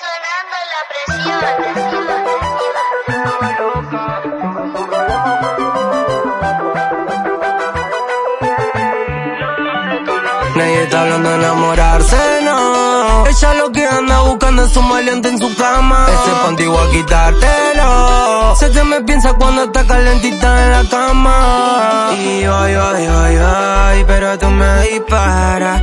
sonando la Nadie está hablando de enamorarse, no. Ella lo que anda buscando es un maleante en su cama. Ese panty a quitártelo. Se te me piensa cuando está calentita en la cama. Y hoy, hoy, hoy, hoy, pero tú me disparas.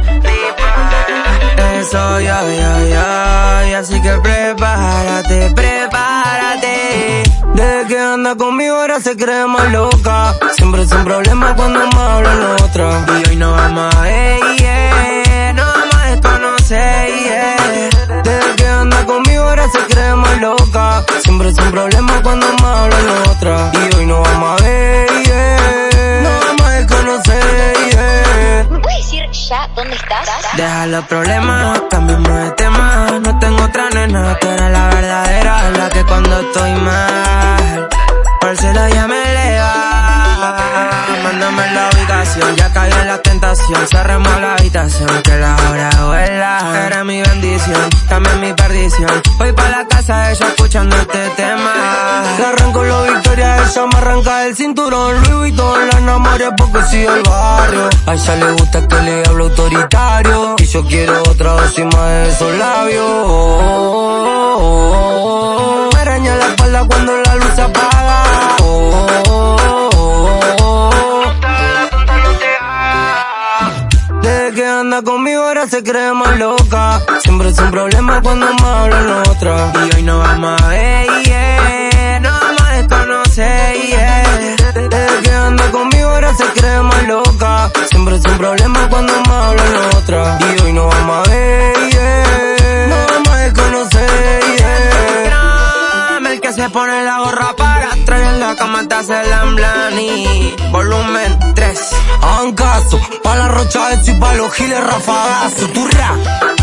Anda conmigo ahora se cree más loca. Siempre es un problema cuando me hablan otra. Y hoy no vamos a ella, no vamos a desconocer, yeah. Desde que anda conmigo ahora se cree más loca. Siempre es un problema cuando me hablan otra. Y hoy no vamos a ver, yeah. No vamos a desconocer, yeah. ¿Me puedes decir ya dónde estás? Deja los problemas, cambiamos de tema. No tengo otra nena, ya caí en la tentación. Cerremos la habitación, que la hora vuela. Eres mi bendición, también mi perdición. Voy pa' la casa de ella escuchando este tema. Le arranco la victoria, ella me arranca el cinturón. Louis Vuitton, la enamoré porque sigue el barrio. A ella le gusta que le hable autoritario. Y yo quiero otra dosis de esos labios. Me araña la espalda cuando la ahora se cree más loca. Siempre es un problema cuando me hablan otra. Y hoy no vamos a ver, yeah. no vamos a desconocer, yeah. Desde que anda conmigo ahora se cree más loca. Siempre es un problema cuando me hablan otra. Y hoy no vamos a ver, yeah. no vamos a desconocer, yeah. El que se pone la gorra para atrás la cama te hace el amblani. Volumen 3. Hagan caso, pa' la rocha de y pa' los giles rafagazo. Turra.